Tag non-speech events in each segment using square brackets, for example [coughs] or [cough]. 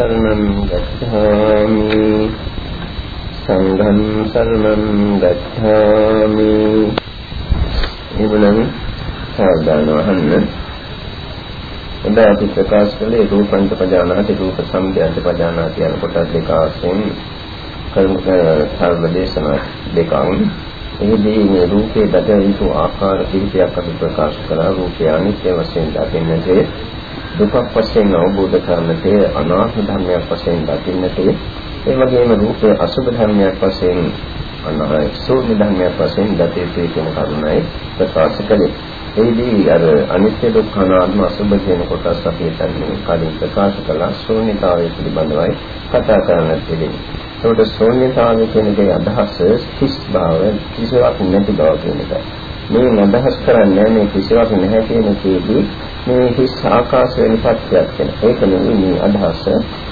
සරණං ගච්ඡාමි සංඝං සරණං ගච්ඡාමි එවනම් සාවධානව අහන්න එදා අපි ප්‍රකාශ කළේ රූපන්ත පජානාති රූප සම්භයන්ත පජානාති යන කොටස් දෙක ආශ්‍රයෙන් කර්ම සර්වදේශනා දෙකක්. එහිදී මේ රූපේ දත යුතු ආකාර කිහිපයක් අපි ප්‍රකාශ කළා. රූපය අනිත්‍ය වශයෙන් දකින්නට දුකක් වශයෙන් අවබෝධ කරන්නට අනාත්ම ධර්මයක් වශයෙන් දකින්නට ඒ වගේම රූපය අසුභ ධර්මයක් වශයෙන් අනාය සෝධි ධර්මයක් වශයෙන් දත යුතු කියන කරුණයි ප්‍රකාශ කළේ එහිදී අර අනිත්‍ය දුක්ඛ අනාත්ම අසුභ කියන කොටස් අපි හිතන්නේ කලින් ප්‍රකාශ කළා ශූන්‍යතාවය පිළිබඳවයි කතා කරන්න තියෙන්නේ. ඒකට ශූන්‍යතාවය කියන එකේ අදහස කිස් බව කිසිවක් නැති බව කියන එක. මේ අදහස් කරන්නේ මේ කිසිවක් නැහැ කියන එකේදී මේ හිස් ආකාශ වෙන සත්‍යයක් වෙන. ඒක නෙවෙයි මේ අදහස.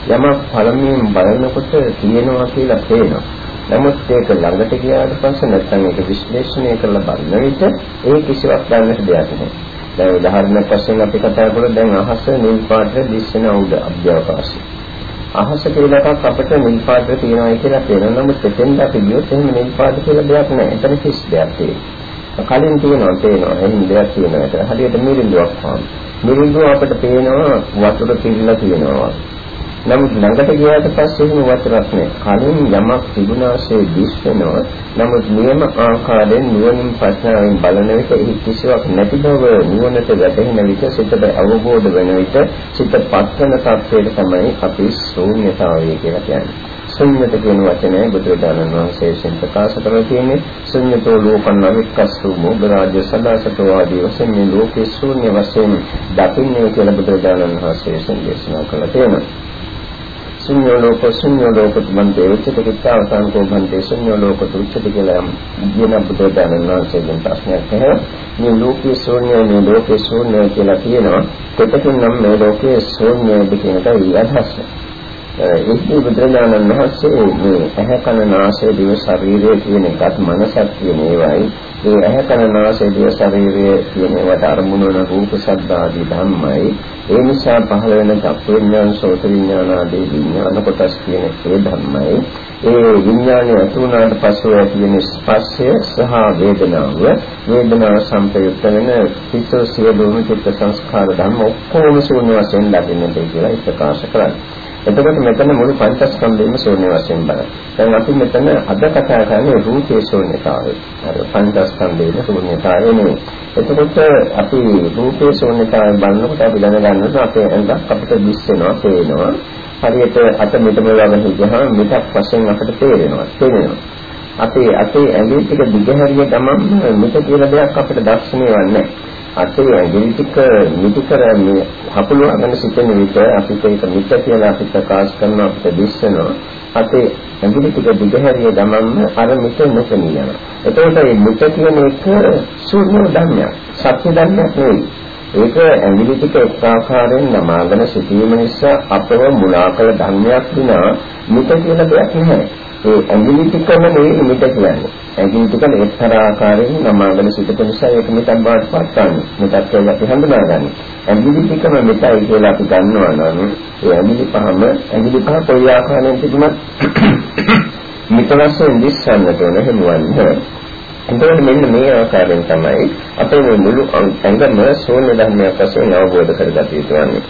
යමක් පළමුවෙන් බලනකොට තියෙනවා කියලා පේනවා. නමුත් ඒක ළඟට ගියාට පස්සේ නැත්නම් ඒක විශ්ලේෂණය කරලා බලන විට ඒ කිසිවක් ගන්නට දෙයක් නැහැ. දැන් උදාහරණයක් වශයෙන් අපි කතා කරලා දැන් අහස නිල් පාටට දිස්සෙන උඩ අභ්‍යවකාශය. අහස කියලා එකක් අපිට නිල් පාටට තියෙනවා කියලා පේනවා. නමුත් එතෙන්ද අපි ගියොත් එහෙම නිල් පාට කියලා දෙයක් නැහැ. එතන කිස් දෙයක් තියෙනවා. කලින් තියෙනවා තේනවා එහෙම දෙයක් තියෙනවා. ඒක හරියට මිරිඳුවක් වගේ. මිරිඳුව අපිට පේනවා වතුර පිරලා තියෙනවා. නමුත් ළඟට ගියාට පස්සේ එහෙම වතුරක් නැහැ. කලින් යමක් තිබුණාසේ දිස් වෙනවා. නමුත් නියම ආකාරයෙන් නුවණින් ප්‍රඥාවෙන් බලන විට එහි කිසිවක් නැති බව නුවණට වැටහෙන විට සිතට අවබෝධ වෙන විට සිත පත්වන තත්වයට තමයි අපි ශූන්‍යතාවය කියලා කියන්නේ. ශුන්්‍යත කියන වචනය බුදුරජාණන් වහන්සේ විසින් ප්‍රකාශ කරලා තියෙන්නේ ශුන්‍යතෝ ලෝකං අවික්කස්සු මොග්ගරාජ්‍ය සදාසතෝ ආදී වශයෙන් මේ ලෝකේ ශූන්‍ය වශයෙන් දකින්නේ කියලා බුදුරජාණන් වහන්සේ විසින් දේශනා කළා තියෙනවා. ශුන්‍ය ලෝක ශුන්‍ය ලෝක බන්තේ උච්චත කිත්තාවසංකෝ බන්තේ ශුන්‍ය ලෝක උච්චත කියලා කියන බුදුරජාණන් වහන්සේගෙන් ප්‍රශ්නයක් නැහැ. මේ ලෝකේ ශූන්‍ය මේ ලෝකේ ශූන්‍ය කියලා කියනවා. කොතකින් නම් මේ ලෝකේ ශූන්‍යද කියන එකයි අදහස. ඒකේ බුදුරජාණන් වහන්සේ මේ ඇහැ කන නාසය දිව ශරීරය කියන එකත් මනසක් කියන ඒවායි. ඒ ඇහැ කන නාසය දිව ශරීරය කියන ඒවාට අරමුණු වන රූප ශබ්ද ආදී ධම්මයි ඒ නිසා පහළ වෙන චක්ක විඥාන සෝත විඥාන ආදී විඥාන කොටස් කියන ඒ ධම්මයි ඒ විඥානය අතුණාට පසු ඇති වෙන ස්පර්ශය සහ වේදනාව. වේදනාව සම්පයුක්ත වෙන චිත්ත සියලුම චිත්ත සංස්කාර ධර්ම ඔක්කොම ශූන්‍ය වශයෙන් ලැබෙන්නේ කියලා ප්‍රකාශ කරන්නේ එතකොට මෙතන මුළු පංචස්කන්ධයම ශූන්‍ය වශයෙන් බලන්න. දැන් අපි මෙතන අද කතා කරන්නේ රූපේ ශූන්‍යතාවය. අර පංචස්කන්ධයේ ශූන්‍යතාවය නෙවෙයි. එතකොට අපි රූපේ ශූන්‍යතාවය බලනකොට අපි දැනගන්නවා අපේ ඇඟක් අපිට දිස් වෙනවා, පේනවා. හරියට අත මෙතන වගේ හිතහම මිටක් වශයෙන් අපිට තේරෙනවා, තේරෙනවා. අපේ අතේ ඇඟේ ටික දිගහැරිය ගමන් මිට කියලා දෙයක් අපිට දැක්ෂණය වෙන්නේ නැහැ. අතේ ඇඟිලි ටික නිදි කරන්නේ හපුලවගෙන සිටින විට අපිට ඒක මිත්‍ය කියලා අපි ප්‍රකාශ කරන අපිට දිස්සනවා අතේ ඇඟිලි ටික දිගහැරිය ගමන්ම අර මිත්‍ය නොකෙනිය යනවා. එතකොට මේ මිත්‍ය කියන එක ශූන්‍ය ධර්මයක් සත්‍ය ධර්මයක් නෙවෙයි. ඒක ඇඟිලි ටික එක් ආකාරයෙන් නමාගෙන සිටීම නිසා අපව මුලා කළ ධර්මයක් විනා මිත්‍ය කියලා දෙයක් නැහැ. ඒ ඇඟිලි ටිකම නෙවෙයි මිට කියන්නේ. ඇඟිලි ටික එක්තරා ආකාරයෙන් නමාගෙන සිටපු නිසා ඒක මිටක් බවට පත් ගන්න. මිටක් කියලා අපි හඳුනාගන්නේ. ඇඟිලි ටිකම මිටයි කියලා අපි ගන්නවා නම් ඒ ඇඟිලි පහම ඇඟිලි පහ කොයි ආකාරයෙන් තිබුණත් [coughs] මිට වශයෙන් දිස්සන්නට ඕන හෙළුවන්නේ. එතකොට මෙන්න මේ ආකාරයෙන් තමයි අපේ මේ මුළු ඇඟම ශූන්‍ය ධර්මයක් වශයෙන් අවබෝධ කරගත යුතු වන්නේ.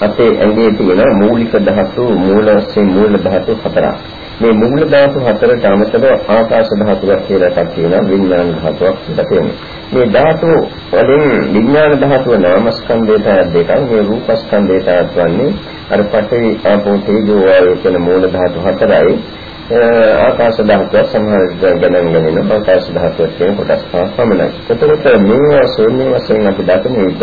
අපේ ඇඟේ තියෙන මූලික ධාතු මූල වශයෙන් මූල ධාතු හතරක්. මේ මූල ධාතු හතරට අමතරව ආකාශ ධාතුවක් කියලා එකක් තියෙනවා විඥාන ධාතුවක් කියලා තියෙනවා. මේ ධාතු වලින් විඥාන ධාතුව නාමස්කන්ධයට දෙකක් මේ රූපස්කන්ධයට වන්නේ අර පඨවි ආපෝ තේජෝ වායෝ කියන මූල ධාතු හතරයි. ආකාශ ධාතුව සමහර ගණන් ගණන ආකාශ ධාතුව කියන කොටස් පහ පමණයි. එතකොට මේ ශූන්‍ය වශයෙන් අපි දකින විට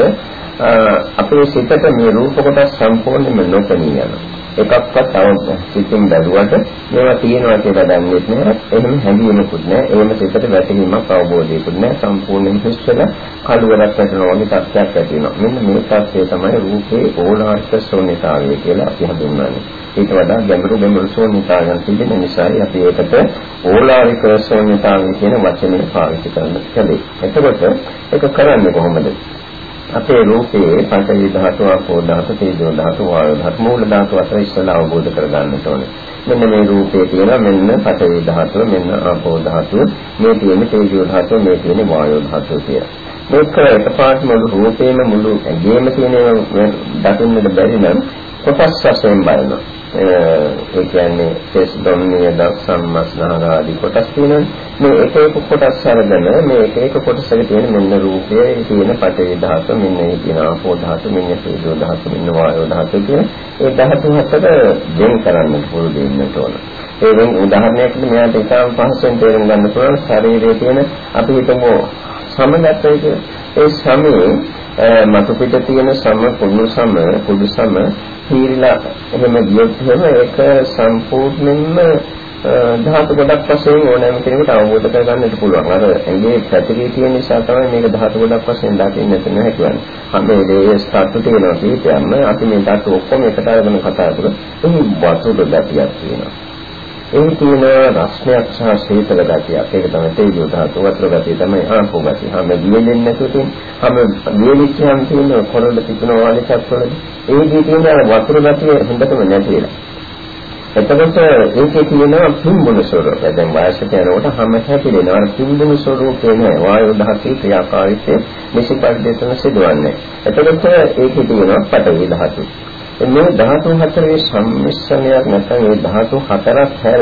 අපේ සිතට මේ රූප කොටස් සම්පූර්ණයෙන්ම නොපෙනී යනවා. එකක්වත් අවශ්‍ය සිතින් බැලුවට මේවා තියෙනවා කියලා දන්නේ නැහැ. එහෙම හැඟීමකුත් නැහැ. එහෙම සිතට වැටහීමක් අවබෝධයකුත් නැහැ. සම්පූර්ණයෙන් හිස්සල කලවරක් වැටෙනවා වගේ තත්ත්වයක් ඇති වෙනවා. මෙන්න මේ තත්ත්වය තමයි රූපේ ඕලාරික ශූන්‍යතාවය කියලා අපි හඳුන්වන්නේ. ඊට වඩා ගැඹුරු ගැඹුරු ශූන්‍යතාවයන් තිබෙන නිසායි අපි ඒකට ඕලාරික ශූන්‍යතාවය කියන වචනේ පාවිච්චි කරන්න කලේ. එතකොට ඒක කරන්නේ කොහොමද? අපේ රූපයේ පඨවි ධාතුව, ආපෝ ධාතුව, තේජෝ ධාතුව, වායු ධාතුව, මූල ධාතුව අතර ඉස්සලා අවබෝධ කරගන්නට ඕනේ. මෙන්න මේ රූපයේ තියෙන මෙන්න පඨවි ධාතුව, මෙන්න ආපෝ ධාතුව, මේ තියෙන තේජෝ ධාතුව, මේ තියෙන වායු ධාතුව කියලා. මේක එකපාරට මුළු රූපේම මුළු ඇඟේම තියෙන දකින්නට බැරි නම් කොටස් වශයෙන් බලනවා. ඒ කියන්නේ කෙස් දොම්නිය දක්සම්මස්නහර ආදී කොටස් තියෙනවානේ. මේ එක එක කොටස් අරගෙන මේ එක එක කොටසක තියෙන මෙන්න රූපයේ තියෙන පඨවි ධාතු මෙන්න ඒ තියෙන ආපෝ ධාතු මෙන්න තේජෝ ධාතු මෙන්න වායෝ ධාතු කියන ඒ ධාතු හතර දෙන් කරන්න පුළුවන් දෙන්නට ඕන. ඒකෙන් උදාහරණයකට මෙයාට ඉතාම පහසුවෙන් තේරුම් ගන්න පුළුවන් ශරීරයේ තියෙන අපි හිතමු සමගතය කියලා. ඒ සමයේ මතු පිට තියෙන සම කුණු සම කුඩු සම හීරිලා එහෙම ගියොත් එහෙම ඒක සම්පූර්ණයෙන්ම ධාතු ගොඩක් වශයෙන් ඕනෑම කෙනෙකුට අවබෝධ කරගන්නට පුළුවන්. අර ඇඟේ පැතිරී තියෙන නිසා තමයි මේක ධාතු ගොඩක් වශයෙන් දකින්නට නැහැ හැම වෙලේ ස්ථාතු තියෙනවා කීපයක්ම අපි මේ ධාතු ඔක්කොම එකට අරගෙන කතා කරලා එහි වතුර ගැටියක් තියෙනවා. ඒ තියෙන රස්නයක් සහ සීතල ගතියක්. ඒක තමයි තේජෝ ධාතු වතුර ගතිය තමයි ආපෝ ගතිය. හැම දිවෙන්නේ නැතුව තියෙන හැම දිවෙච්චයන් තියෙන කොරළ තිබුණ වාලිකක් වල ඒකේ තියෙන වතුර ගතිය හොඳටම නැතිලා. එතකොට ඒකේ තියෙන පින්බුන ස්වරූපය දැන් වයසට යනකොට හැම හැපිලෙනවා පින්බුන ස්වරූපේ නෑ වායු ධාතුවේ ක්‍රියාකාරීත්වය නිසිපරිදේශන සිදුවන්නේ. එතකොට ඒකේ තියෙන පඨවි ධාතුව මේ ධාතු හතරේ සම්මිශ්‍රණයක් නැත්නම් මේ ධාතු හතරක් හැර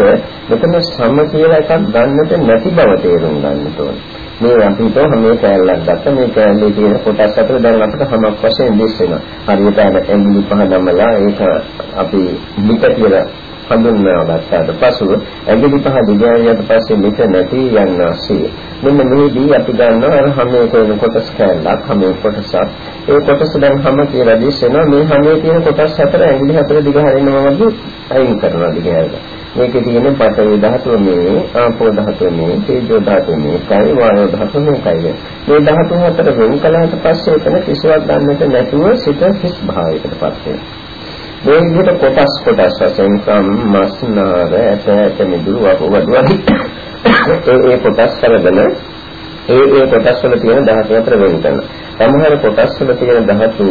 මෙතන සම කියලා එකක් ගන්නට නැති බව තේරුම් ගන්න ඕනේ. මේ අපි හිතුව මේ කෑල්ලක් ගත්ත මේ කෑල්ලේ තියෙන කොටස් අතර දැන් අපිට හැමක් වශයෙන් දිස් වෙනවා. හරියට ඇඟිලි පහ නමලා ඒක අපි මිට කියලා හඳුන්වා ගත්තාට පසුව ඇඟිලි පහ දිගාරියට පස්සේ මිට නැති යන්නාසේ. මෙන්න මේදී අපි ගන්නවා අර හැමේ තියෙන කොටස් කෑල්ලක් හැමේ කොටසක්. ඒ කොටස දැන් හැම කියලා දිස්සෙනවා මේ හැමේ තියෙන කොටස් හතර ඇඟිලි හතර දිගහරිනවා වගේ අයින් කරනවා දිගහැරලා. මේකේ තියෙන පඨවි ධාතුව මේ ආපෝ ධාතුව මේ තේජෝ ධාතුව මේ කයි වායෝ ධාතුව මේකයි මේ ධාතු හතර වෙන් කළාට පස්සේ එතන කිසිවක් ගන්නට නැතුව සිත හිස් භාවයකටපත් වෙනවා මේ විදිහට කොටස් කොටස් වශයෙන් සම්මස්නාර ඇට ඇට මිදුළු වඩුවයි ඒ ඒ කොටස් කරගෙන ඒ ඒ කොටස් වල තියෙන ධාතු අතර වෙන් කරනවා. සමහර කොටස් වල තියෙන ධාතු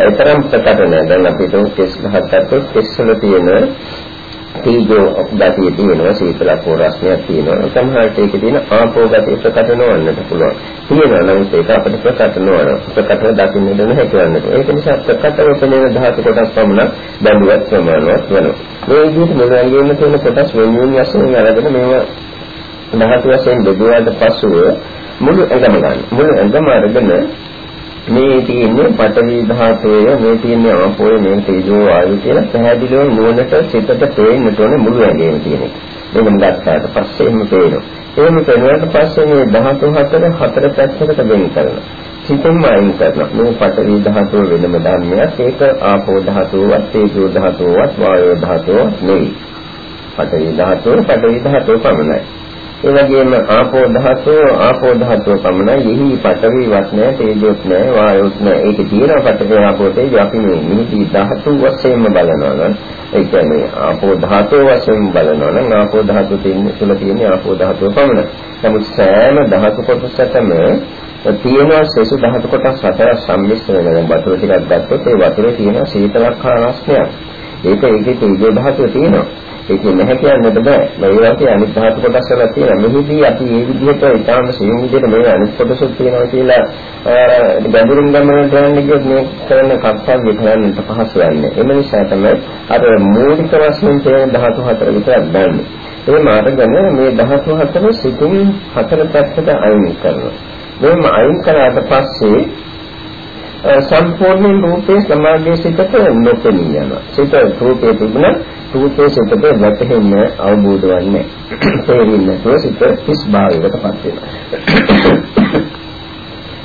ඊතරම් ප්‍රකට නැහැ. දැන් අපිට කෙස් ධාතු කෙස් වල තියෙන තීජෝ ගතිය තියෙනවා සීතලක් හෝ රස්නයක් තියෙනවා. සමහරට ඒකේ තියෙන ආපෝ ගතිය ප්‍රකට නොවන්නට පුළුවන්. තියෙනවා නමුත් ඒක අපිට ප්‍රකට නොවන ප්‍රකටව දකින්නට නැහැ කියන්නට ඒක නිසා ප්‍රකටව පෙනෙන ධාතු කොටස් පමණ බැලුවත් ප්‍රමාණවත් වෙනවා. මේ විදිහට මොනවාගේම තියෙන කොටස් වෙන වෙන වශයෙන් අරගෙන මේවා ධාතු වශයෙන් බෙදුවාට පසුව මුළු ඇඟම ගන්න. මුළු ඇඟම අරගෙන මේ තියෙන්නේ පඨවි ධාතුවේ මේ තියෙන්නේ ආපෝය මේ තේජෝ වායු කියලා පැහැදිලිව නුවණට සිතට තේරෙන්න ඕනේ මුළු ඇඟේම තියෙන එක. මේකම ගත්තාට පස්සේ එහෙම පේනවා. එහෙම පේනවාට පස්සේ මේ ධාතු හතර හතර පැත්තකට වෙන් කරනවා. සිතෙන්ම අයින් කරනවා. මේ පඨවි ධාතුව වෙනම ධර්මයක්. ඒක ආපෝ ධාතුවවත් තේජෝ ධාතුවවත් වායෝ ධාතුවවත් නෙවෙයි. පඨවි ධාතුව පඨවි ධාතුව පමණයි. ඒ වගේම ආපෝ ධාතුව ආපෝ ධාතුව පමණයි එහි පඨවි වස්නය තේජොත් නැහැ වායොත් නැහැ ඒක තියෙනවා පඨවි ආපෝ තේජෝ. අපි මේ නිදි ධාතු වශයෙන්ම බලනවා නම් ඒ කියන්නේ ආපෝ ධාතුව වශයෙන් බලනවා නම් ආපෝ ධාතුව තියෙන තුල තියෙන ආපෝ ධාතුව පමණයි නමුත් සෑම ධාතු කොටසකම තියෙනවා සේසු ධාතු කොටස් හතර සම්මිශ්‍රණය දැන් වතුර ටිකක් ගත්තොත් ඒ වතුරේ තියෙන සීතලක් හා රස්නයක්. ඒක ඒකේ තේජෝ ධාතුව තියෙනවා. ඒක නැහැ කියන්නත් බෑ. මේ වගේ අනිත් ධාතු කොටස් වල තියෙන මෙහිදී අපි මේ විදිහට ඊටාම සියුම් විදිහට මේ අනිත් කොටසක් තියෙනවා කියලා ගැඹුරින් ගමනට යන්න ගියොත් මේ කරන කර්තව්‍ය කරන්නට පහසු වෙන්නේ. එම නිසා තමයි අර මූලික වශයෙන් තියෙන ධාතු හතර විතරක් ගන්න. ඒ මාර්ගගෙන මේ ධාතු හතර සිතුම් හතර පැත්තට අයින් කරනවා. මෙන්න අයින් කරාට පස්සේ සම්පූර්ණ රූපේ සමාගයේ සිටට නොපෙනී යනවා. සිත රූපේ තිබුණ රූපේ සිතට වැටහෙන්න අවබෝධ වන්නේ. තේරෙන්නේ නැතුව සිත හිස් භාවයකටපත් වෙනවා.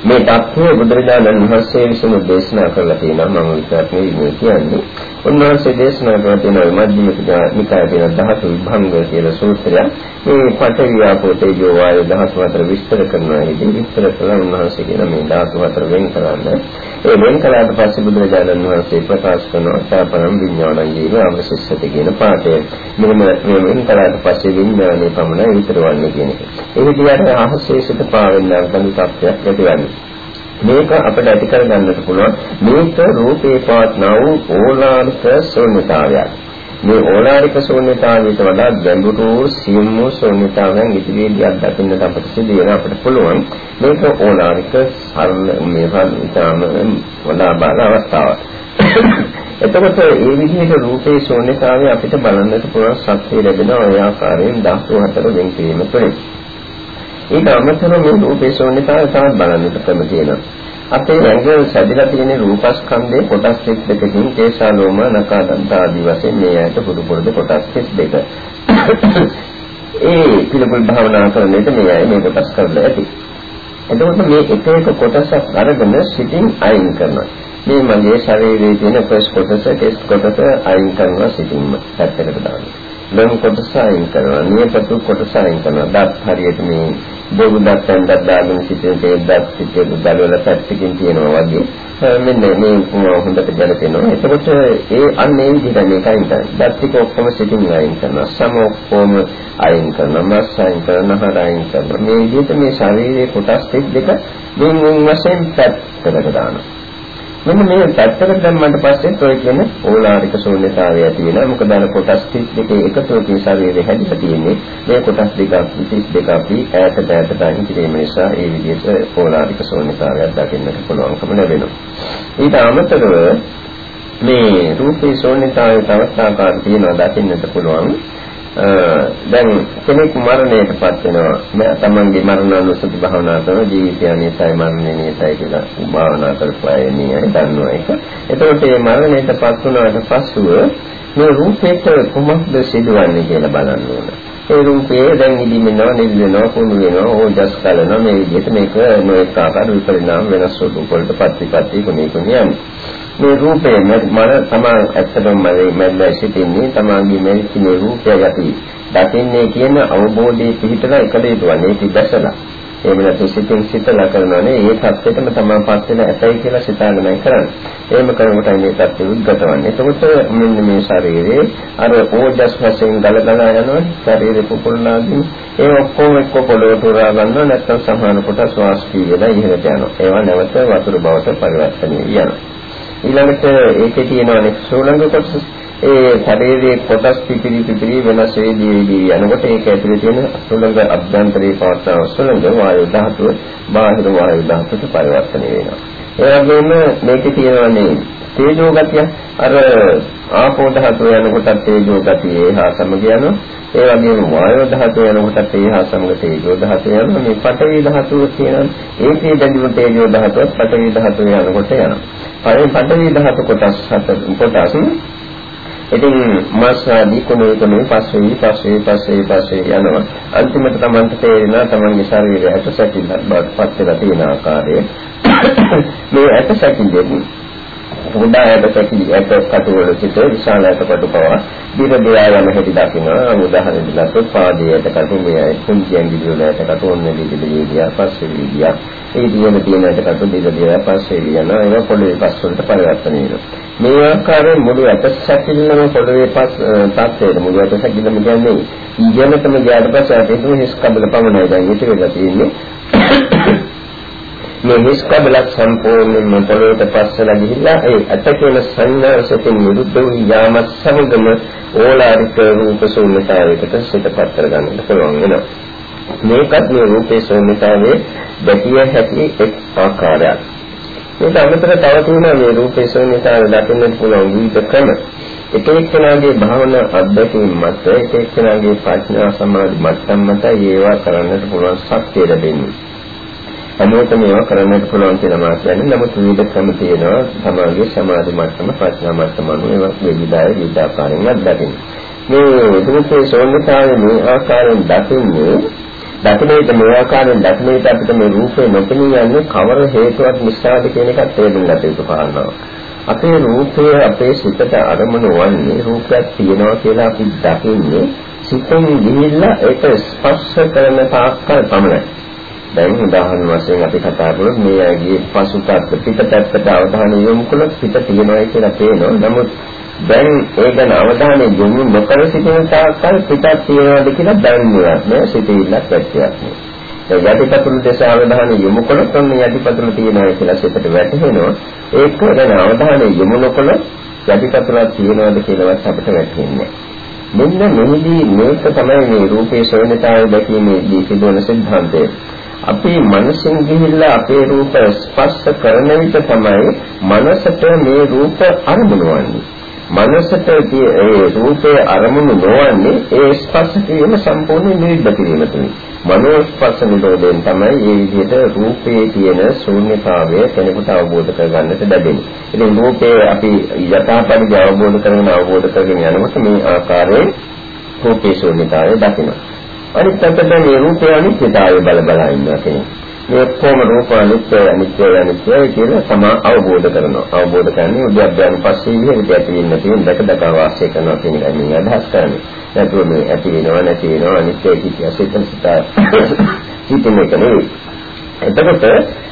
මේ தත්ත්වය බුදුරජාණන් වහන්සේ විසින් දේශනා කරලා තියෙනවා මම විතරක් නෙවෙයි කියන්නේ. උන්වහන්සේ දේශනා කරන තියෙන මධ්‍යම නිකායේ තියෙන ධාතු විභංග කියලා සූත්‍රය මේ පඨවි ආපෝ තේජෝ වායු ධාතු අතර විස්තර කරනවා. ඉතින් විස්තර කළා උන්වහන්සේ කියන මේ ධාතු අතර වෙන් කරන්න. ඒ වෙන් කළාට පස්සේ බුදුරජාණන් වහන්සේ ප්‍රකාශ කරනවා සාපරම් විඥානං ජීව අවශිෂ්‍යති කියන පාඩය. මෙන්න මේ වෙන් කළාට පස්සේ විඥානයේ පමණ විතරවන්නේ කියන එක. ඒ විදිහට අහසේ සිට පාවෙන්න බඳු තත්ත්වයක් ඇතිවන්නේ. මේක අපිට ඇති කරගන්නට පුළුවන් මේක රූපේ පවත්නා වූ ඕලාරික ශූන්‍යතාවයක්. මේ ඕලාරික ශූන්‍යතාවයට වඩා ගැඹුරු සියුම් ශූන්‍යතාවයන් ඉදිරියේදී අත්දකින්නට අපිට සිදු වෙන අපිට පුළුවන් මේක ඕලාරික සරල මේ වන්තාම වඩා බාල අවස්ථාවක්. එතකොට මේ විදිහට රූපේ ශූන්‍යතාවය අපිට බලන්නට පුළුවන් ශක්තිය ලැබෙන ඔය ආකාරයෙන් ධාතු හතර වෙන් කිරීම තුළින්. ඊට අමතරව මේ රූපේ ශූන්‍යතාවය තවත් බලන්නට ක්‍රම තියෙනවා. අපේ ඇඟ සැදලා තියෙන රූපස්කන්ධයේ කොටස් 32කින් කේශාලෝම නකාදන්ත ආදී වශයෙන් මේ ඇයට පුදු පුරුදු කොටස් 32. ඒ පිළිබඳ භාවනා කරන විට මේ අය මේ කොටස් කරලා ඇති. එතකොට මේ එක එක කොටසක් අරගෙන සිටින් අයින් කරනවා. මේ මගේ ශරීරයේ තියෙන කොටස් කොටස කෙස් කොටස අයින් කරනවා සිටින්ම පැත්තකට දානවා. ලොම් කොටස අයින් කරනවා. නියපොතු කොටස අයින් කරනවා. දත් හරියට මේ බොරු දත්තෙන් දත් දාගෙන සිටින තේ දත් සිටින දලවල පැත්තකින් තියෙනවා වගේ. මෙන්න මේ හොඳට ගැලපෙනවා. එතකොට ඒ අන්න ඒ විදිහට මේක අයින් කරනවා. දත් ටික ඔක්කොම සිටින් අයින් කරනවා. සම ඔක්කොම අයින් කරනවා. මස් අයින් කරනවා. නහර අයින් කරනවා. මේ විදිහට මේ ශරීරයේ කොටස් දෙක වෙන වෙන වශයෙන් පැත්තකට දානවා. මෙන්න මේ පැත්තකට දැම්මට පස්සේ ඔය කියන ඕලාරික ශූන්‍යතාවය ඇති වෙනවා. මොකද අර කොටස් 32 එකතුවකින් ශරීරය හැදිලා තියෙන්නේ. මේ කොටස් දෙක 32 අපි ඈතට ඈතට අයින් කිරීම නිසා ඒ විදිහට ඕලාරික ශූන්‍යතාවයක් දකින්නට පුළුවන්කම ලැබෙනවා. ඊට අමතරව මේ රූපේ ශූන්‍යතාවය තවත් ආකාර තියෙනවා දකින්නට පුළුවන්. දැන් කෙනෙක් මරණයටපත් වෙනවා මම තමන්ගේ මරණානුස්සති භාවනා කරන ජීවිතය නිසයි මරණය නිසයි කියලා භාවනා කරපුවා එන්නේ දන්නවා ඒක. එතකොට මේ මරණයටපත් වුණාට පස්සුව මේ රූපේට කොහොමද සිදුවන්නේ කියලා බලන්න ඕන. ඒ රූපේ දැන් ඉදිමෙනවා නිල්ලෙනවා කුණු වෙනවා ඕජස් කලනවා මේ විදිහට මේක නොඑක ආකාර විපරිණාම වෙනස් ස්වරූප වලට පත්‍රිපත්ති කුණේ කුණේ යන්නේ. මේ රූපේ මන තමා ඇත්තටම මැල්ලයි සිටින්නේ තමාගේ මෙලිච්ච මේ රූපය යටි දකින්නේ කියන අවබෝධයේ පිහිටලා එකල යුතුවන්නේ ඒක දැසලා එහෙම නැත්නම් සිතින් සිතලා කරනවානේ ඒ தත්ත්වෙටම තමන්පත් වෙන ඇතයි කියලා සිතාගෙනයි කරන්නේ. එහෙම කරනකොට මේ தත්ත්වෙ උද්ගතවන්නේ. එතකොට මෙන්න මේ ශරීරයේ අර ඕජස් වශයෙන් ගලගලා යනවා ශරීරේ කුකුල්නාදී ඒ ඔක්කොම එක්ක පොළොවට උරා ගන්නවා නැත්නම් සමාන කොට ශ්වාස පීලා ඉහළට යනවා. ඒවා නැවත වතුර බවට පරිවර්තනය වෙනවා. ඊළඟට ඒකේ තියෙනවානේ සෝලංග කොටස ඒ ශරීරයේ කොටස් පිපිරි පිපිරි වෙනස් වේදී වේදී යනකොට ඒක ඇතුලේ තියෙන සෝලංග අභ්‍යන්තරේ පවත්වන සෝලංග වායු ධාතුව බාහිර වායු ධාතුවට පරිවර්තනය වෙනවා. ඒ වගේම මේකේ තියෙනවානේ තේජෝ ගතිය අර ආපෝ ධාතුව යනකොට තේජෝ ගතිය හා සමග යනවා. ඒ වගේම වායෝ ධාතුව යනකොට ඒ හා සමග තේජෝ ධාතුව යනවා. මේ පඨවි ධාතුව කියන ඒකේ බැඳුණු තේජෝ ධාතුව පඨවි ධාතුව යනකොට යනවා. පරේ පඨවි ධාතු කොටස් හතර කොටස් ඉතින් මාස ආදී කොනේ කොනේ පස්සේ පස්සේ පස්සේ පස්සේ යනවා අන්තිමට තමන්ට තේරෙනවා තමන්ගේ ශරීරය ඇට සැකිල්ලක් බවට පත් වෙලා තියෙන ආකාරය [coughs] මේ ඇට සැකිල්ලෙන් උඩා ඇට සැකිලි ඇට කටුවල සිට විශාල ඇට කටු පවා දිර දෙයා යන හැටි දකිනවා. උදාහරණයක් ගත්තොත් පාදයේ ඇට කටු මේ කුංචි ඇඟිලි වල ඇට කටු ඔන්න දිගට ගියා පස්සේ ගියා ඒ දියන තියෙන ඇට කටු දිග දිග පස්සේ යනවා ඒක පොළවේ පස් වලට පරිවර්තනය වෙනවා. මේ ආකාරයෙන් මුළු ඇට සැකිල්ලම පොළවේ පස් තත්ත්වයට මුළු ඇට සැකිල්ලම කියන්නේ ඉගෙනටම ගියාට පස්සේ ඇට හිස් කබල පමණයි. දැන් ඉතිරි වෙලා තියෙන්නේ මේ නිස්කබලක් සම්පූර්ණයෙන්ම පොළොවට පස්සලා ගිහිල්ලා ඒ ඇත කියන සංඥාසයෙන් නිරුද්ධ වූ යාමත් සමගම ඕලාරික රූප ශූන්‍යතාවයකට සිතපත් කරගන්නට පුළුවන් වෙනවා. මේකත් මේ රූපේ ශූන්‍යතාවයේ දැකිය හැකි එක් ආකාරයක්. මේක අමතර තව තියෙනවා මේ රූපේ ශූන්‍යතාවය දකින්නට පුළුවන් විවිධ ක්‍රම. එක එක්කෙනාගේ භාවනා අත්දැකීම් මත එක එක්කෙනාගේ ප්‍රඥා සමාධි මට්ටම් මත ඒවා කරන්නට පුළුවන් ශක්තිය ලැබෙන්නේ. හැමෝටම ඒවා කරන්නට පුළුවන් කියලා මා කියන්නේ. නමුත් විවිධ ක්‍රම තියෙනවා. සමාගයේ සමාධි මට්ටම, ප්‍රඥා මට්ටම අනුව ඒවා විවිධාය විවිධාකාරයෙන් අත්දකින්න. මේ දුකේ ශෝණිතාවේ මේ ආකාරයෙන් දකින්නේ දකින්නේට මේ ආකාරයෙන් දකින්නේට අපිට මේ රූපේ නොපෙනී යන්නේ කවර හේතුවක් නිසාද කියන එකත් තේරුම් ගත යුතු කාරණාවක්. අපේ රූපය අපේ සිතට අරමුණු වන්නේ රූපයක් තියෙනවා කියලා අපි දකින්නේ සිතෙන් ගිහිල්ලා ඒක ස්පර්ශ කරන තාක්කල් පමණයි. දැන් උදාහරණ වශයෙන් අපි කතා කරොත් මේ ඇගේ පසුපත් පිටපැත්තට අවධානය යොමු කළොත් පිට තියෙනවා කියලා පේනවා. නමුත් දැන් ඒ ගැන අවධානය යොමු නොකර සිටින තාක්කල් පිටක් තියෙනවාද කියලා දැනන්නේවත් නෑ සිටින්නත් වැටයක් නෑ. ඒ යටිපතුල් දෙස අවධානය යොමු කළොත් ඔන්න යටිපතුල් තියෙනවා කියලා සිතට වැටහෙනවා. ඒක ගැන අවධානය යොමු නොකළොත් යටිපතුලක් තියෙනවාද කියලාවත් අපිට වැටහෙන්නේ නෑ. මෙන්න මෙහිදී මේක තමයි මේ රූපයේ ශෝණතාවය දැකීමේදී සිදුවන සිද්ධාන්තය. අපේ මනසෙන් ගිහිල්ලා අපේ රූප ස්පර්ශ කරන විට තමයි මනසට මේ රූප අරමුණු වන්නේ. මනසට ඒ රූපයේ අරමුණු නොවන්නේ ඒ ස්පර්ශ කිරීම සම්පූර්ණ නිරුද්ධ කිරීම තුලින්. මනෝ ස්පර්ශ නිරෝධයෙන් තමයි මේ විදිහට රූපයේ තියෙන ශූන්‍යතාවය කෙනෙකුට අවබෝධ කරගන්නට ලැබෙන්නේ. ඉතින් රූපේ අපි යථාපරිදි අවබෝධ කරගෙන අවබෝධ කරගෙන යනකොට මේ ආකාරයෙන් රූපේ ශූන්‍යතාවය දකිනවා. අනිත් පැත්තට මේ රූපය අනිත්‍යතාවය බල බල ඉන්නවා කෙනෙක්. මේ කොම රූප අනිත්‍ය අනිත්‍ය අනිත්‍ය කියලා සමා අවබෝධ කරනවා. අවබෝධ කරන්නේ උද්‍යප්පයන් පස්සේ විහෙට ඇති වෙන්න තියෙන දැක දැක වාසය කරනවා කියන එක මේ අදහස් කරන්නේ. නැතුව මේ ඇති වෙනව නැති වෙනව අනිත්‍ය කිසිය සිතන සිත සිතන එක නෙවෙයි. එතකොට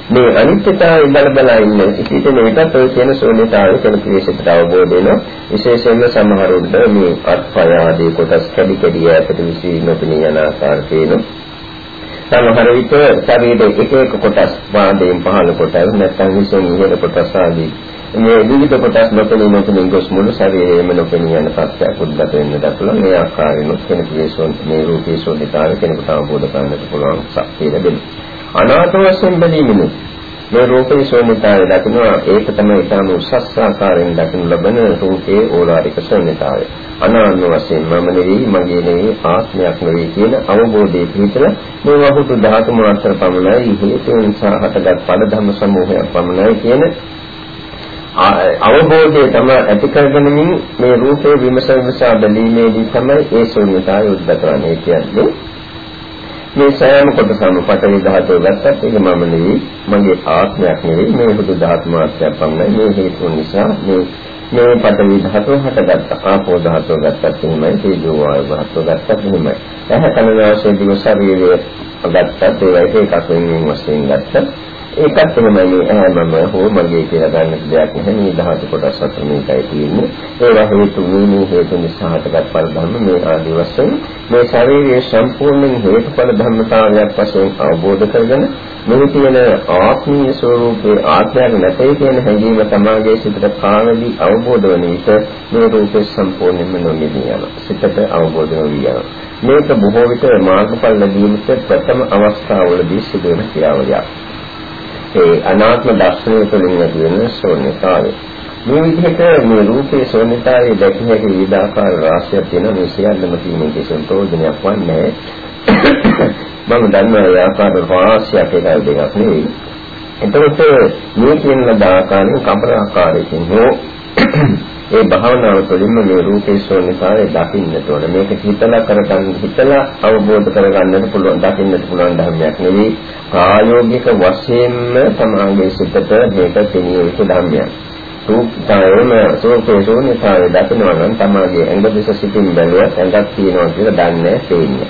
මේ අනිත්‍යතාවය බල බල ඉන්න සිටින එකත් ඔය කියන ශූන්‍යතාවය කියන ක්‍රියසිතට අවබෝධ වෙනවා. විශේෂයෙන්ම සමහරුන්ට මේ අත්පය ආදී කොටස් කැඩි කැඩි ඈතට විසිරී නොපෙනී යන ආකාර පේනවා. සමහර විට ශරීරයේ එක එක කොටස් වාදයෙන් පහළ කොටස් නැත්නම් විශේෂ ඉහළ කොටස් ආදී මේ විවිධ කොටස් නොපෙනී නොපෙනී ගොස් මුළු ශරීරයේම නොපෙනී යන සත්‍යයක් උද්ගත වෙන්නට පුළුවන් මේ ආකාරයෙන් කෙනෙකු වේසොන් මේ රූපී සෝදිකාර කෙනෙකුට අවබෝධ කරගන්නට පුළුවන් ශක්තිය ලැබෙනවා අනාථ වශයෙන් බැලීමෙනුත් මේ රූපේ ශූන්‍යතාවය දකිනවා. ඒක තමයි ඊටම උසස් ආකාරයෙන් දකින ලබන රූපේ ඕලාරික ශූන්‍යතාවය. අනාත්ම වශයෙන් මම නෙවෙයි මගේ නෙවෙයි ආත්මයක් නෙවෙයි කියන අවබෝධයේ පිටර මේ වහුතු ධාතු මාත්‍ර පමණයි හේතු නිසා හටගත් පළ ධම්ම සමූහයක් පමණයි කියන අවබෝධය තමයි ඇති කරගැනීම මේ රූපේ විමස විමසා බැලීමේදී තමයි ඒ ශූන්‍යතාවය උද්ගත වන්නේ කියන්නේ. මේ සෑම කොටසම පඨවි ධාතුව ගත්තත් ඒක මම නෙවෙයි මගේ ආත්මයක් නෙවෙයි මේ බුදු ධාතු මාත්‍රයක් පමණයි. මේ හේතු නිසා මේ මේ පඨවි ධාතුව හටගත්ත ආපෝ ධාතුව ගත්තත් එහෙමයි තේජෝ වායු ධාතුව ගත්තත් එහෙමයි. එහ කනවාසයේ දිව ශරීරයේ ගත්තත් ඒවයික එකක් වෙනින් වශයෙන් ගත්තත් ඒකත් තමයි මම හෝ මගේ කියලා ගන්න දෙයක් නැහැ. මේ ධාතු කොටස් අතර මේකයි තියෙන්නේ. ඒවා හේතු මේ හේතු නිසා හටගත් පරිධර්ම මේ ආදී වශයෙන් මේ ශරීරයේ සම්පූර්ණ හේතුඵල ධර්මතාවයක් වශයෙන් අවබෝධ කරගෙන මේ තියෙන ආත්මීය ස්වરૂපේ ආත්මයක් නැtei කියන හැඟීම සමාගයේ සිතට කාමදී අවබෝධ වන විට මේ රූපේ සම්පූර්ණයෙන්ම නොමිදී යනවා සිතට අවබෝධ වෙවි යනවා මේක බොහෝ විට මාර්ගඵල ලැබීමට ප්‍රථම අවස්ථාවවලදී සිදුවන ක්‍රියාවලියක්. ඒ අනාත්ම දර්ශනය තුළින් ඇති වෙන ශූන්‍යතාවය. මේ විදිහට මේ රූපේ ශූන්‍යතාවයේ දැකිය හැකි විවිධාකාර රාශියක් තියෙන මේ සියල්ලම තියෙන කිසිම ප්‍රයෝජනයක් වන්නේ මම දන්නා ඒ ආකාර රාශියක් එකයි දෙකක් නෙවෙයි. එතකොට මේ කියන ලද ආකාරයෙන් කම්පන ආකාරයකින් හෝ ඒ භාවනාව තුළින්ම මේ රූපේ ශූන්‍යතාවය දකින්නට ඕන. මේක හිතලා කරගන්න හිතලා අවබෝධ කරගන්නට පුළුවන් දකින්නට පුළුවන් ධර්මයක් නෙවෙයි. ප්‍රායෝගික වශයෙන්ම සමාගයේ සිතට මේක තේනිය යුතු ධර්මයක්. රූපයම සෝකේ ශූන්‍යතාවය දකිනවා නම් තමාගේ ඇඟ දෙස සිටින් බැලුවත් ඇඟක් තියෙනවා කියලා දන්නේ තේින්නේ.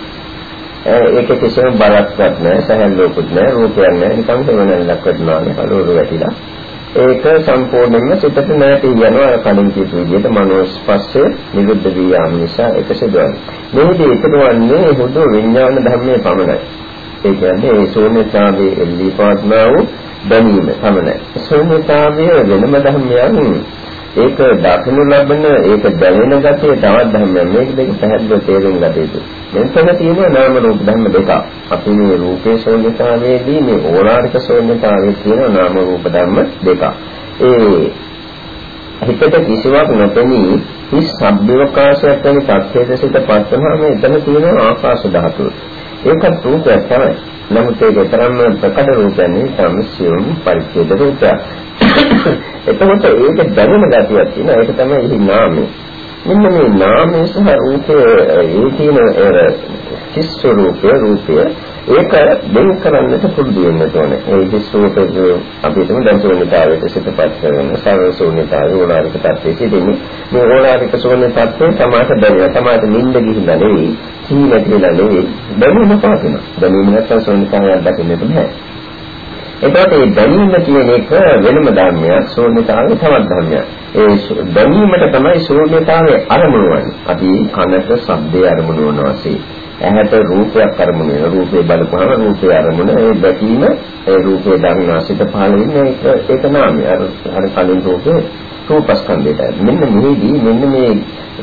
ඒක කිසිම බලක්වත් නැහැ, සහැල්ලුවකුත් නැහැ, රූපයක් නැහැ, නිකන් තේමනක් වටනවා නේ, කලෝරු වැටිලා. ඒක සම්පූර්ණයෙන්ම සිතට නැති යනවා කලින් කියපු විදිහට මනෝස්පස්සේ නිරුද්ධ වී යාම නිසා ඒක සිදුවන්නේ. මේකේ එකතුවන්නේ හුදු විඥාන ධර්මයේ පමණයි. ඒ කියන්නේ ඒ ශූන්‍යතාවයේ එල්ලී පවත්නා වූ දැනීම පමණයි. ශූන්‍යතාවයේ වෙනම ධර්මයක් ඒක දකිනු ලබන ඒක දැනෙන ගතිය තවත් ධර්මයක්. මේක දෙක පැහැදිලිව තේරුම් ගත යුතුයි. මෙතන තියෙන නාම රූප ධර්ම දෙකක්. අපි මේ රූපේ ශූන්‍යතාවයේදී මේ ඕලාරික ශූන්‍යතාවයේ තියෙන නාම රූප ධර්ම දෙකක්. ඒ හිතට කිසිවක් නොපෙනී හිස් සබ්බවකාශයක් වැනි තත්ත්වයක සිට පස්සනම එතන තියෙන ආකාශ ධාතුව. ඒකත් රූපයක් තමයි. නමුත් ඒක තරම්ම ප්‍රකට රූපයක් නෙවෙයි සම්සියුම් පරිච්ඡේද රූපයක්. එතකොට ඒක දැනෙන ගතියක් තියෙනවා. ඒක තමයි එහි නාමය. මෙන්න මේ නාමය සහ රූපය ඒ කියන කිස් ස්වરૂපය රූපය ඒක දෙන් කරන්නට පුරුදු වෙන්න ඕනේ. ඒ කිස් ස්වરૂපය අපි හිතමු දැන් ශූන්‍යතාවයට සිතපත් කරන සර්ව ශූන්‍යතාවය ඕලාරික තත්ත්වයේ සිටින්නේ. මේ ඕලාරික ශූන්‍ය තත්ත්වය තමාට දැනෙන තමාට නිින්ද ගිහිල්ලා නෙවෙයි, සීල කියලා නෙවෙයි, දැනීම පවතිනවා. දැනීම නැත්නම් ශූන්‍යතාවයක් දකින්නට බෑ. එතකොට මේ දැනීම කියන එක වෙනම ධර්මයක් ශූන්‍යතාවය තවත් ධර්මයක්. ඒ දැනීමට තමයි ශූන්‍යතාවයේ අරමුණ වන්නේ. අපි කනට ශබ්දයේ අරමුණ වනවාසේ ඇහැට රූපයක් අරමුණ වෙන රූපේ බලපුවම රූපේ අරමුණ ඒ දැකීම ඒ රූපේ දන්නා සිට පහළ වෙන එක ඒක නාමය අර අර කලින් රූපේ රූපස්කන්ධයට මෙන්න මෙහිදී මෙන්න මේ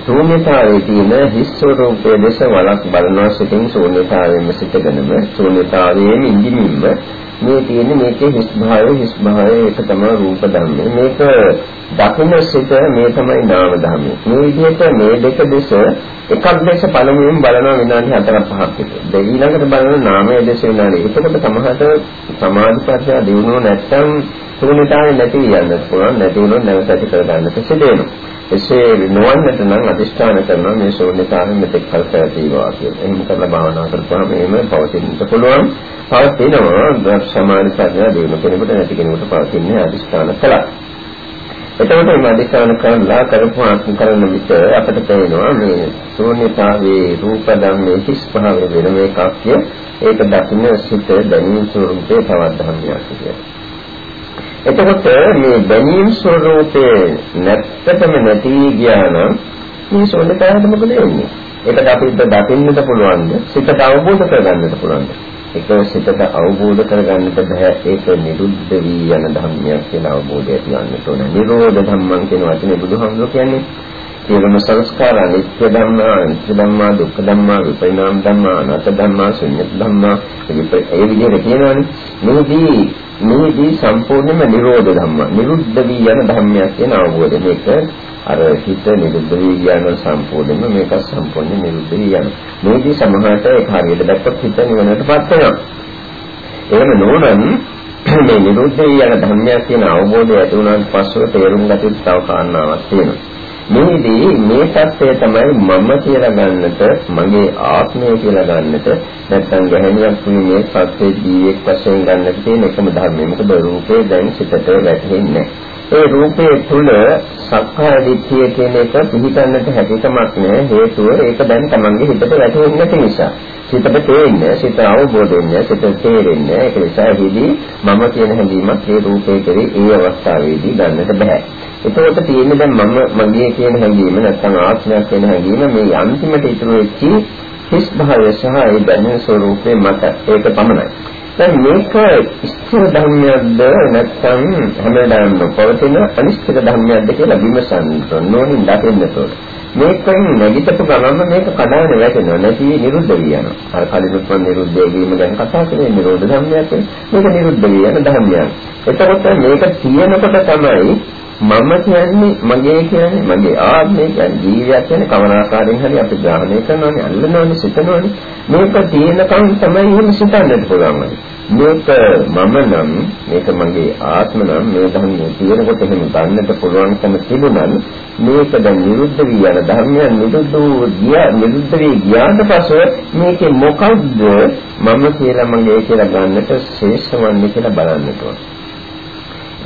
ශූන්‍යතාවයේ තියෙන හිස් ස්වરૂපයේ දේශ වලක් බලනවා සිටින් ශූන්‍යතාවයෙන්ම සිටගෙනම ශූන්‍යතාවයෙන් ඉඳින්මින්ම මේ තියෙන මේකේ හිස් භාවය හිස් භාවය ඒක තමයි රූප ධර්මය. මේක දකින්න සිට මේ තමයි නාම ධර්මය. මේ විදිහට මේ දෙක දෙස එකක් දැස පළමුවෙන් බලනවා විනාඩි 4ක් 5ක් විතර. ඊළඟට බලන නාමයේ දෙස විනාඩි. එතකොට සමහරට සමාධිපත්‍ය දිනුනෝ නැත්තම් ශූන්‍යතාවය නැති යන්නත් පුළුවන් නැති වුණොත් නැවත ඇති කර ගන්නට සිදෙනවා එසේ නොවන්නට නම් අදිෂ්ඨාන කරනවා මේ ශූන්‍යතාවය මෙතෙක් කල් පැවතීවා කියලා. එහෙම කරලා භාවනා කරපුවාම එහෙම පවතින්නට පුළුවන්. පවතිනවා සමාන ප්‍රඥා දිනු කෙනෙකුට නැති කෙනෙකුට පවතින්නේ අදිෂ්ඨාන කළා. එතකොට මේ අධිෂ්ඨාන කරලා කරපුවාක් කරන විට අපිට පේනවා මේ ශූන්‍යතාවයේ රූප ධම්මේ හිස් භාවය වෙන මේකක් කිය ඒක දකින්න සිත දැනීම ස්වරූපේ තවත් ධර්මයක් කියලා. එතකොට මේ දැනීම් ස්වરૂපේ නැත්තටම නැති ගියා නම් මේ ශූන්‍යතාවයට මොකද වෙන්නේ? ඒකට අපිට දකින්නට පුළුවන්ද? සිතට අවබෝධ කරගන්නට පුළුවන්ද? ඒක සිතට අවබෝධ කරගන්නට බෑ ඒක නිරුද්ධ වී යන ධර්මයක් කියලා අවබෝධය තියන්නට ඕන. නිරෝධ ධම්මං කියන වචනේ බුදුහාමුදුරුවෝ කියන්නේ සියලුම සංස්කාර අනිත්‍ය ධම්මා අනිත්‍ය ධම්මා දුක්ඛ ධම්මා විපරිණාම ධම්මා අනාත්ම ධම්මා ශුන්‍ය ධම්මා ඒ විදිහට කියනවනේ මේදී මේදී සම්පූර්ණයෙන්ම නිරෝධ ධම්ම නිරුද්ධ වී යන ධර්මයක් කියන අවබෝධය මේක අර හිත නිරුද්ධ වී යන සම්පූර්ණයෙන්ම මේක සම්පූර්ණ නිරුද්ධ වී යන මේදී සමහරට ඒක හරියට දැක්කොත් හිත නිවනටපත් වෙනවා. එහෙම නොවනම් මේ නිරුද්ධ වී යන ධර්මයක් කියන අවබෝධය ඇති වුණාට පස්සෙ තේරුම් ගත යුතු තව කාරණාවක් තියෙනවා. මේදී මේ தත්ත්වය තමයි මම කියලා ගන්නට මගේ ආත්මය කියලා ගන්නට නැත්නම් ගැහැණියක් මේ සත්‍යයේ ජීවිත වශයෙන් ගන්නට තියෙන එකම ධර්මය. මොකද රූපේ දැන් සිතට වැටෙන්නේ ඒ රූපේ තුල සක්කාය දිට්ඨිය කියන එක පිළිගන්නට හැකියාවක් නෑ හේතුව ඒක දැන් Tamange හිතට වැටෙන්නේ නැති නිසා. සිතට තේින්නේ සිත අවබෝධ වෙන්නේ සිත තේරෙන්නේ ඒක නිසා හිදී මම කියන හැඟීමක් ඒ රූපේ කෙරේ ඒ අවස්ථාවේදී ගන්නට බෑ. එතකොට තියෙන්නේ දැන් මම මගේ කියන හැඟීම නැත්නම් ආත්මයක් කියන හැඟීම මේ අන්තිමට ඉතුරු වෙච්චි හිස් භාවය සහ ඒ දැනෙන ස්වરૂපේ මත ඒක පමණයි. දැන් මේක ස්ථිර ධර්මයක්ද නැත්නම් හැමදාම පවතින අනිශ්චිත ධර්මයක්ද කියලා විමසන්න ඕනින් දකින්න ඕන. මේකෙන් නැගිටපු ගමන්ම මේක කඩාගෙන වැටෙනවා නැති නිරුද්ධ වී යනවා. අර කලිනුත් මම නිරුද්ධ වීම ගැන කතා කරේ නිරෝධ ධර්මයක්. මේක නිරුද්ධ වී යන ධර්මයක්. එතකොට මේක තියෙනකොට තමයි මම කියන්නේ මගේ කියන්නේ මගේ ආත්මය කියන්නේ ජීවිතය කියන්නේ කවන ආකාරයෙන් හරි අපි ග්‍රහණය කරනවානේ අල්ලනවානේ සිතනවානේ. මේක තියෙනකන් තමයි එහෙම සිතන්නට පුළුවන්. මේක මම නම් මේක මගේ ආත්ම නම් මේ ධර්මයේ තියෙනකොට එහෙම ගන්නට පුළුවන්කම තිබුණා මේක දැන් නිරුද්ධ වී යන ධර්මයන් නිරුද්ධ වූ ගියා නිරුද්ධ වී ගියාට පස්සේ මේකේ මොකද්ද මම කියලා මගේ කියලා ගන්නට ශේෂවන්නේ කියලා බලන්නට ඕනේ.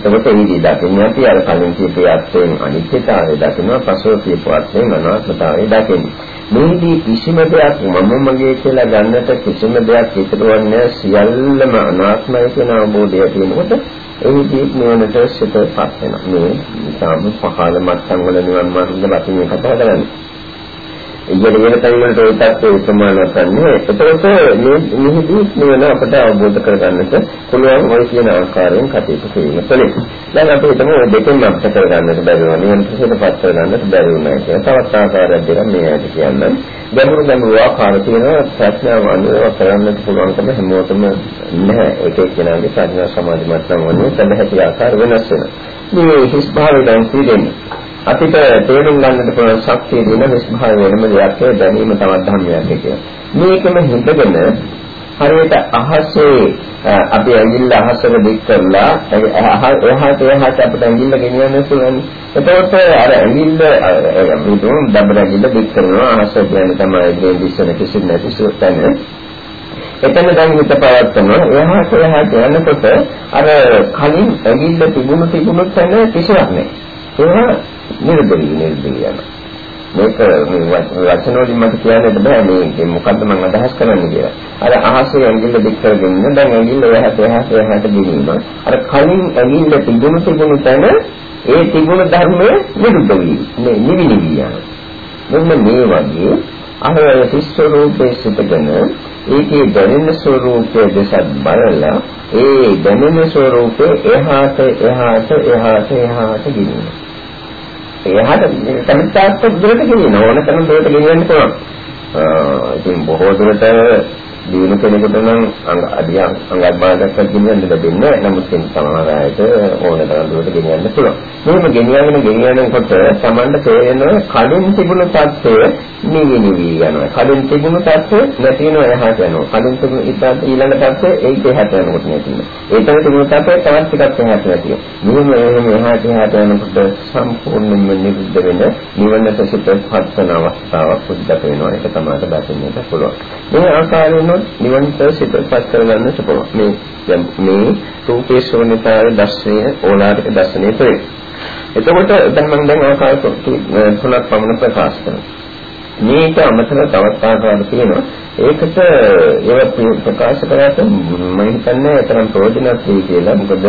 එතකොට ඒදී දකින්නේ අපි අර කලින් කියපු අත්යෙන් අනිත්‍යතාවය දකිනවා පසුව කියපු අත්යෙන් අනාත්මතාවය දකින්නේ. මේදී කිසිම දෙයක් මම මගේ කියලා ගන්නට කිසිම දෙයක් ඉතුරුවන්නේ සියල්ලම අනාත්මයි කියන අවබෝධය තියෙනකොට ඒදී නිවනට සිතපත් වෙනවා. මේ ඉතාම පහළ මට්ටම් වල නිවන් මාර්ගය වශයෙන් කතා කරන්නේ. ඉගෙන වෙන තැන් වලට ඒ තත්ත්වය ප්‍රමාණවත් නැහැ. එතකොට මේ මෙහිදී නිවන අපට අවබෝධ කරගන්නට පුළුවන් ඔය කියන ආකාරයෙන් කටයුතු කිරීම තුළින්. දැන් අපි හිතමු ඔය දෙකෙන් අපිට කරගන්නට බැරි වුණා. නිවන ප්‍රසිද්ධපත් කරගන්නට බැරි වුණා කියලා. තවත් ආකාරයක් දෙකක් මේ ඇයි කියන්නේ. ගැඹුරු ගැඹුරු ආකාර තියෙනවා ප්‍රඥාව අනුව කරන්නට පුළුවන්කම හැමෝටම නැහැ. ඒක එක්කෙනාගේ ප්‍රඥා සමාධි මට්ටම වලින් සැබෑති ආකාර වෙනස් වෙනවා. මේ හිස් භාවය දැන් සීදෙන්නේ අපිට තේරුම් ගන්නට පුළුවන් ශක්තිය දෙන විස්භාව වෙනම දෙයක් දැනීම තමයි ධර්මයක් කියලා. මේකම හිතගෙන හරියට අහසේ අපි ඇඟිල්ල අහසට දික් කරලා එහාට එහාට අපිට ඇඟිල්ල ගෙනියන්න පුළුවන්. එතකොට අර ඇඟිල්ල විදුම් දබර ඇඟිල්ල දික් කරනවා අහස කියන්නේ තමයි මේ දිස්සන කිසිම නැති සුත්තන. එතන දැන් හිත පවත්වනවා එහාට එහාට යනකොට අර කලින් ඇඟිල්ල තිබුණු තිබුණු තැන කිසිවක් නැහැ. ඒවා නිර්දලී නිර්දලී යනවා. මේක මේ වචන වලින් මට කියන්නත් බෑ මේ මොකද්ද මම අදහස් කරන්නේ කියලා. අර අහසේ ඇඟිල්ල දික් කරගෙන දැන් ඇඟිල්ල එහාට එහාට එහාට ගෙනීම. අර කලින් ඇඟිල්ල තිබුණු තිබුණු තැන ඒ තිබුණු ධර්මයේ නිරුද්ධ වී මේ නිවිලි යනවා. මෙන්න මේ වගේ අර තිස්ස රූපේ සිටගෙන ඒකේ දැනෙන ස්වરૂපයේ දෙසත් බලලා ඒ දැනෙන ස්වરૂපේ එහාට එහාට එහාට එහාට ගෙනියනවා. එහාට කමිතාත් දුරට ගෙනියන ඕන තරම් දුරට ගෙනියන්න පුළුවන්. ඉතින් බොහෝ දුරට දිනු කෙනෙකුට නම් අංග අධ්‍යා අංග අධ්‍යාපනයක් ගෙනියන්න ලැබෙන්නේ නමුත් ඒ සමහර අයට ඕන තරම් දුරට ගෙනියන්න පුළුවන්. මෙහෙම ගෙනියගෙන ගෙනියනකොට සමහරට තේරෙන කලින් තිබුණු தත්ත්වය නිවි නිවි යනවා. කලින් තිබුණු தත්ත්වය නැති වෙනවා එහාට යනවා. කලින් තිබුණු ඉස්සත් ඊළඟ தත්ත්වය ඒකේ හැට යනකොට නැතිනවා. ඒකට තිබුණු தත්ත්වය තවත් ටිකක් එහාට යතියි. මෙහෙම එහෙම එහාට එහාට යනකොට සම්පූර්ණයෙන්ම නිරුද්ධ වෙන නිවනට සිතපත් වෙන අවස්ථාවක් උද්ගත වෙනවා. ඒක තමයි දකින්නට පුළුවන්. මේ ආකාරයෙන් නිවනට සිතපත් කරගන්නට පුළුවන්. මේ දැන් මේ රූපේ ශූන්‍යතාවය දර්ශනය ඕලාරික දර්ශනය තුළින්. එතකොට දැන් මම දැන් ආකාර තුනක් පමණ ප්‍රකාශ කරනවා. මේක අමතරව තවත් ආකාර තියෙනවා. ඒකට ඒව ප්‍රකාශ කරාට මම හිතන්නේ අතරම් ප්‍රයෝජනක් වෙයි කියලා. මොකද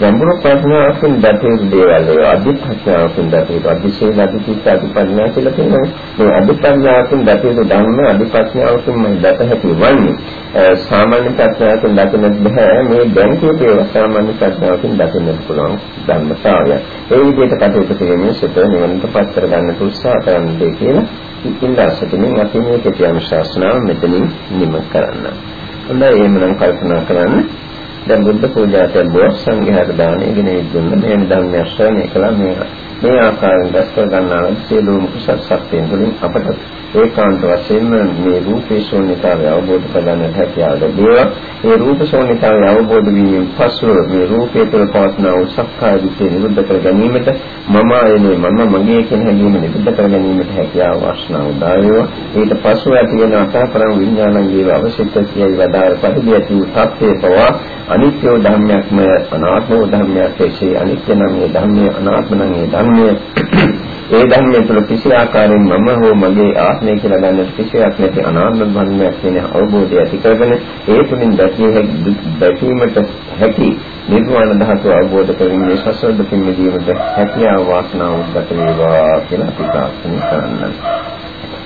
ගැඹුරු ප්‍රශ්නාවකින් දැකේ දේවල් ඒ අධිප්‍රඥාවකින් දැකේ අධිශේන අධිචිත්ත අධිපඥා කියලා තියෙනවා. මේ අධිපඥාවකින් දැකේ ධර්ම අධිපඥාවකින් මම දැක හැකි වන්නේ. සාමාන්‍ය ප්‍රඥාවකින් දකින්න බෑ මේ දැන් කියපේ සාමාන්‍ය ප්‍රඥාවකින් දකින්න පුළුවන් ධර්මතාවය. ඒ විදිහට කටයුතු කිරීමෙන් සිත නිවනට පත් කර ගන්න උත්සාහ කරන්න දෙයි කියලා ඉල්ලා සිටින අපි මේ කෙටි ශාස්ත්‍රාව මෙතනින් නිම කරන්න. හොඳයි එහෙමනම් කල්පනා කරන්න. දැන් බුද්ධ පූජාට බොහෝ සංඝයාට දානෙ ගෙන දුන්න මේ ධර්ම ශ්‍රවණය කළා. මේ මේ ආකාරයෙන් දැස්ස ගන්නා සියලුම කුසල් සත්‍යයෙන් තුළින් අපට ඒකාන්ත වශයෙන්ම මේ රූපේ ශූන්‍යතාවය අවබෝධ කරගන්නට හැකියාව ලැබේවා. මේ රූප ශූන්‍යතාවය අවබෝධ වීමෙන් පසු මේ රූපේ තුළ පවත්නා වූ සක්කාය දිට්ඨිය නිරුද්ධ කර ගැනීමට මම ආයනේ මම මගේ කියන හැඟීම නිරුද්ධ කර ගැනීමට හැකියාව වාසනාව උදාවේවා. ඊට පසු ඇති වෙන අසහපරම විඥානංගේ අවශ්‍යත්වය කියයි වදාළ පරිදි ඇති වූ සත්‍යය පවා අනිත්‍ය ධර්මයක්ම අනාත්ම ධර්මයක් එසේ අනිත්‍ය නම් මේ ධර්මයේ අනාත්ම නම් මේ ධර්මයේ ඒ ධර්මයේ තුල කිසි ආකාරයෙන් මම හෝ මගේ ආත්මය කියලා ගන්න කිසියක් නැති අනාත්ම ධර්මයක් කියන අවබෝධය ඇති කරගෙන ඒ තුලින් දැකීමට හැකි නිර්වාණ ධාතුව අවබෝධ කරගන්නේ සසර දුකින් මිදීමට හැකියාව වාසනාව උද්ගත වේවා කියලා අපි ප්‍රාර්ථනා කරනවා.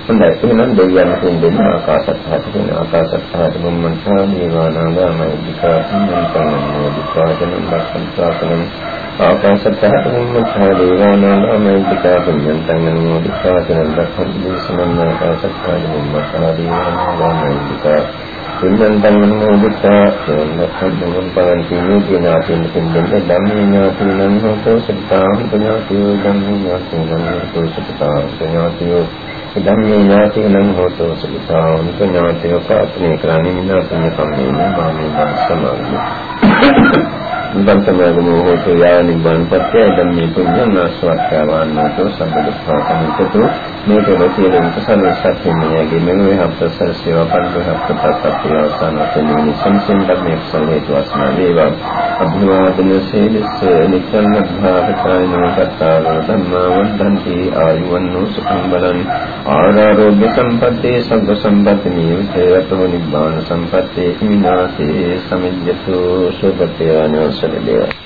හොඳයි එහෙනම් දෙවියන් දෙන්න ආකාශත්හත කියන ආකාශත්හත බුම්මන්තා දේවානාගාමයිදිකා සම්මන්තං මොදිකාජනං බක්ඛන්තාකනං ආකාශත්හත බුම්මන්තා දේවානාගාමයිදිකා සම්මන්තං මොදිකාජනං බක්ඛන්ති දේශනං ආකාශත්හත බුම්මන්තා දේවානාගාමයිදිකා සම්මන්තං මොදිකා සම්මන්තං පරන්ති නීතිනාතින් පින්දෙන්න ධම්මේ ඥාතිනං හෝතෝ සත්තාං පුඤ්ඤාතියෝ ධම්මේ ඥාතිනං හෝතෝ සත්තාං පුඤ්ඤාතියෝ ධම්මේ ඥාතිනං හෝතෝ සුඛාං ඥාතිය ප්‍රාර්ථනා කරන්නේ මිනා පුණ්‍ය කම්මේන මාමේ සමාගම බන්තමගමෝ හෝතු යා නිබ්බාන පත්‍ය ධම්මේ පුඤ්ඤං ආස්වාක්ඛාවාන්නතෝ සම්බුද්ධාකමිතතු මේක වශයෙන් කුසල සත්‍යමයගේ මෙලොවේ හප්පසර සේවා පරිවහප්ප තත්ත්වය අවසන් වශයෙන් සංසෙන් ධම්මේ කුසලේතු අස්මා වේවා. අභිවාදන සේලස නිකන්න භාවකායනෝ කතාව ධම්මා වන්දන්ති ආයුවන්නෝ සුඛං බලං. ආරෝග්‍ය සම්පත්තේ සබ්බ සම්පatti නියුතේතෝ නිබ්බාන සම්පත්තේ හිමිනාසේ සමිජ්ජතු සුභතේ අනවසන දේවා